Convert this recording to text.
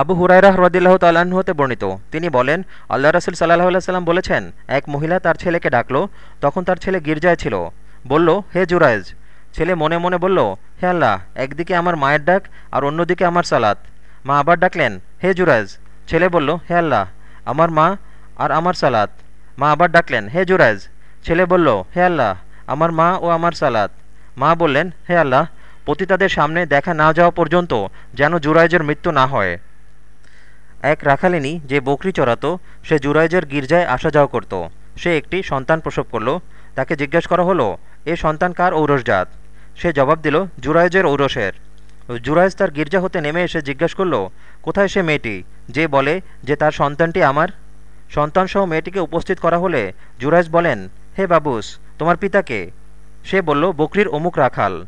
আবু হুরাইরাহ রদিল্লাহ তাল্লাহ্ন হতে বর্ণিত। তিনি বলেন, আল্লাহ রসুল সাল্লাহ সাল্লাম বলেছেন, এক মহিলা তার ছেলেকে ডাকলো, তখন তার ছেলে গির্জায় ছিল। বলল, হে জুরাইজ। ছেলে মনে মনে বলল, হে আল্লাহ, একদিকে আমার মায়ের ডাক আর অন্যদিকে আমার সালাত। মা আবার ডাকলেন, হে জুরাইজ। ছেলে বলল, হে আল্লাহ, আমার মা আর আমার সালাত। মা আবার ডাকলেন, হে জুরাইজ। ছেলে বলল, হে আল্লাহ, আমার মা ও আমার সালাত। মা বললেন, হে আল্লাহ, পতিতাদের সামনে দেখা না যাওয়া পর্যন্ত যেন জুরাইজের মৃত্যু না হয়। এক রাখালিনী যে বকরি চড়াতো, সে জুরাইজের গির্জায় আসা যাওয়া করত। সে একটি সন্তান প্রসব করল। তাকে জিজ্ঞেস করা হলো, এ সন্তান কার ঔরসজাত? সে জবাব দিল, জুরাইজের ঔরসের। জুরাইজ তার গির্জা হতে নেমে এসে জিজ্ঞেস করল, কোথায় সে মেয়েটি? যে বলে, যে তার সন্তানটি আমার। সন্তানসহ মেয়েটিকে উপস্থিত করা হলে জুরাইজ বলেন, হে বাবুস, তোমার পিতাকে সে বলল, বকরির অমুক রাখাল।